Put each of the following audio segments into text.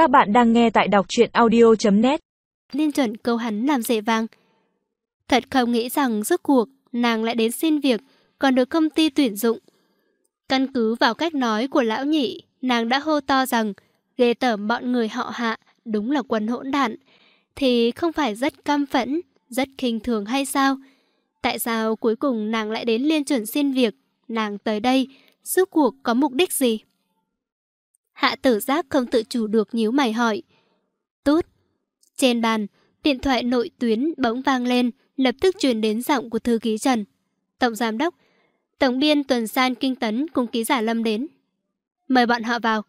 Các bạn đang nghe tại đọc truyện audio.net Liên chuẩn câu hắn làm dễ vang. Thật không nghĩ rằng rốt cuộc nàng lại đến xin việc, còn được công ty tuyển dụng. Căn cứ vào cách nói của lão nhị, nàng đã hô to rằng ghê tởm bọn người họ hạ, đúng là quân hỗn đản. Thì không phải rất căm phẫn, rất khinh thường hay sao? Tại sao cuối cùng nàng lại đến liên chuẩn xin việc? Nàng tới đây, rốt cuộc có mục đích gì? Hạ tử giác không tự chủ được nhíu mày hỏi. Tốt. Trên bàn, điện thoại nội tuyến bỗng vang lên, lập tức truyền đến giọng của thư ký Trần. Tổng giám đốc, tổng biên tuần san kinh tấn cùng ký giả Lâm đến. Mời bọn họ vào.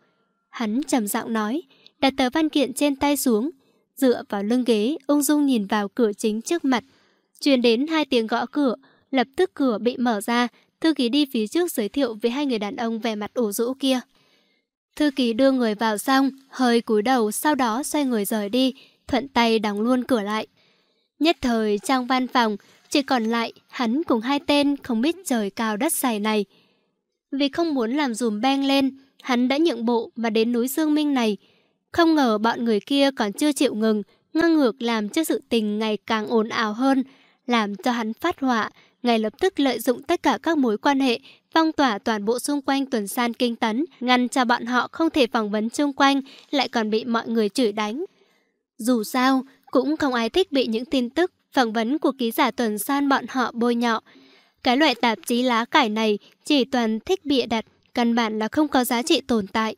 Hắn trầm giọng nói, đặt tờ văn kiện trên tay xuống, dựa vào lưng ghế, ung dung nhìn vào cửa chính trước mặt. Truyền đến hai tiếng gõ cửa, lập tức cửa bị mở ra, thư ký đi phía trước giới thiệu với hai người đàn ông vẻ mặt ủ rũ kia. Thư ký đưa người vào xong, hơi cúi đầu sau đó xoay người rời đi, thuận tay đóng luôn cửa lại. Nhất thời trong văn phòng, chỉ còn lại hắn cùng hai tên không biết trời cao đất dày này. Vì không muốn làm dùm beng lên, hắn đã nhượng bộ mà đến núi Dương Minh này. Không ngờ bọn người kia còn chưa chịu ngừng, ngang ngược làm cho sự tình ngày càng ồn ào hơn, làm cho hắn phát họa, ngay lập tức lợi dụng tất cả các mối quan hệ, phong tỏa toàn bộ xung quanh tuần san kinh tấn, ngăn cho bọn họ không thể phỏng vấn xung quanh, lại còn bị mọi người chửi đánh. Dù sao, cũng không ai thích bị những tin tức, phỏng vấn của ký giả tuần san bọn họ bôi nhọ. Cái loại tạp chí lá cải này chỉ toàn thích bịa đặt, căn bản là không có giá trị tồn tại.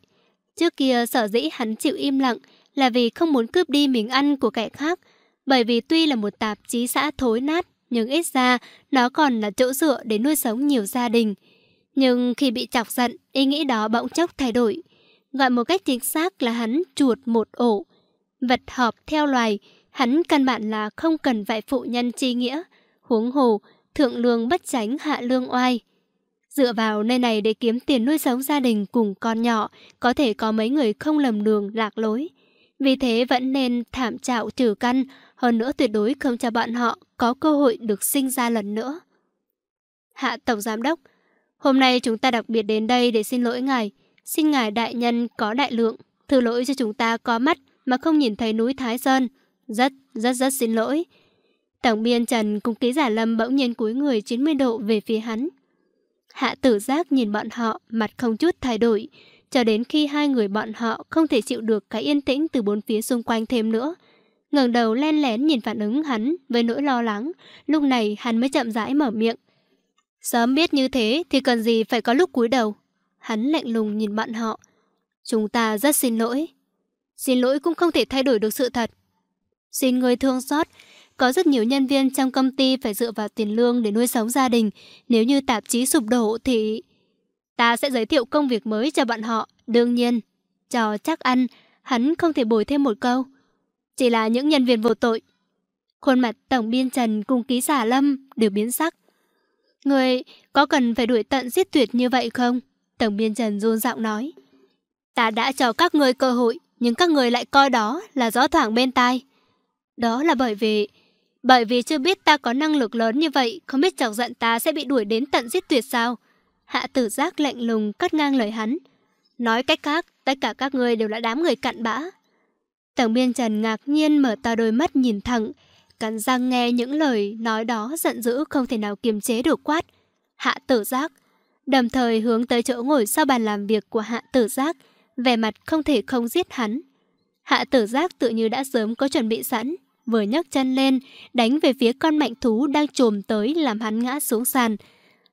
Trước kia sở dĩ hắn chịu im lặng là vì không muốn cướp đi miếng ăn của kẻ khác, bởi vì tuy là một tạp chí xã thối nát, nhưng ít ra nó còn là chỗ dựa để nuôi sống nhiều gia đình. Nhưng khi bị chọc giận, ý nghĩ đó bỗng chốc thay đổi. Gọi một cách chính xác là hắn chuột một ổ. Vật họp theo loài, hắn căn bản là không cần phải phụ nhân chi nghĩa. Huống hồ, thượng lương bất tránh hạ lương oai. Dựa vào nơi này để kiếm tiền nuôi sống gia đình cùng con nhỏ, có thể có mấy người không lầm đường lạc lối. Vì thế vẫn nên thảm trạo trừ căn, hơn nữa tuyệt đối không cho bọn họ có cơ hội được sinh ra lần nữa. Hạ Tổng Giám Đốc, hôm nay chúng ta đặc biệt đến đây để xin lỗi ngài. Xin ngài đại nhân có đại lượng, thứ lỗi cho chúng ta có mắt mà không nhìn thấy núi Thái Sơn. Rất, rất rất xin lỗi. Tổng biên Trần cùng ký giả Lâm bỗng nhiên cúi người 90 độ về phía hắn. Hạ tử giác nhìn bọn họ, mặt không chút thay đổi, cho đến khi hai người bọn họ không thể chịu được cái yên tĩnh từ bốn phía xung quanh thêm nữa ngẩng đầu len lén nhìn phản ứng hắn với nỗi lo lắng. Lúc này hắn mới chậm rãi mở miệng. Sớm biết như thế thì cần gì phải có lúc cúi đầu. Hắn lạnh lùng nhìn bọn họ. Chúng ta rất xin lỗi. Xin lỗi cũng không thể thay đổi được sự thật. Xin người thương xót. Có rất nhiều nhân viên trong công ty phải dựa vào tiền lương để nuôi sống gia đình. Nếu như tạp chí sụp đổ thì... Ta sẽ giới thiệu công việc mới cho bọn họ. Đương nhiên, cho chắc ăn, hắn không thể bồi thêm một câu. Chỉ là những nhân viên vô tội. Khuôn mặt Tổng biên Trần cùng ký giả Lâm đều biến sắc. Người có cần phải đuổi tận giết tuyệt như vậy không? Tổng biên Trần run giọng nói. Ta đã cho các người cơ hội, nhưng các người lại coi đó là gió thoảng bên tai. Đó là bởi vì... Bởi vì chưa biết ta có năng lực lớn như vậy, không biết chọc giận ta sẽ bị đuổi đến tận giết tuyệt sao? Hạ tử giác lạnh lùng cắt ngang lời hắn. Nói cách khác, tất cả các người đều là đám người cặn bã, Tổng biên Trần ngạc nhiên mở to đôi mắt nhìn thẳng, cắn răng nghe những lời nói đó giận dữ không thể nào kiềm chế được quát. Hạ tử giác, đồng thời hướng tới chỗ ngồi sau bàn làm việc của hạ tử giác, vẻ mặt không thể không giết hắn. Hạ tử giác tự như đã sớm có chuẩn bị sẵn, vừa nhấc chân lên, đánh về phía con mạnh thú đang trồm tới làm hắn ngã xuống sàn.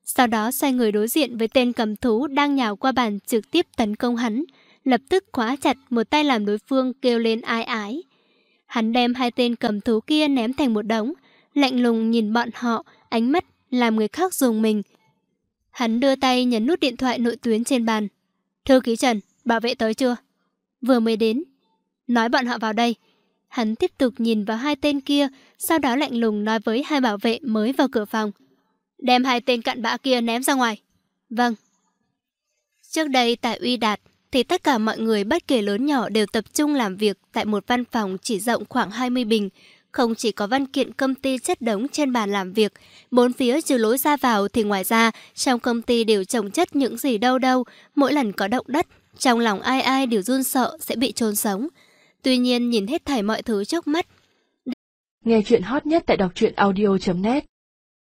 Sau đó xoay người đối diện với tên cầm thú đang nhào qua bàn trực tiếp tấn công hắn lập tức khóa chặt một tay làm đối phương kêu lên ai ái. Hắn đem hai tên cầm thú kia ném thành một đống, lạnh lùng nhìn bọn họ, ánh mắt làm người khác dùng mình. Hắn đưa tay nhấn nút điện thoại nội tuyến trên bàn. Thư ký Trần, bảo vệ tới chưa? Vừa mới đến. Nói bọn họ vào đây. Hắn tiếp tục nhìn vào hai tên kia, sau đó lạnh lùng nói với hai bảo vệ mới vào cửa phòng. Đem hai tên cặn bã kia ném ra ngoài. Vâng. Trước đây tại Uy Đạt, thì tất cả mọi người bất kể lớn nhỏ đều tập trung làm việc tại một văn phòng chỉ rộng khoảng 20 bình. Không chỉ có văn kiện công ty chất đống trên bàn làm việc, bốn phía trừ lối ra vào thì ngoài ra, trong công ty đều trồng chất những gì đâu đâu, mỗi lần có động đất, trong lòng ai ai đều run sợ sẽ bị trôn sống. Tuy nhiên nhìn hết thảy mọi thứ trước mắt. Nghe chuyện hot nhất tại đọc truyện audio.net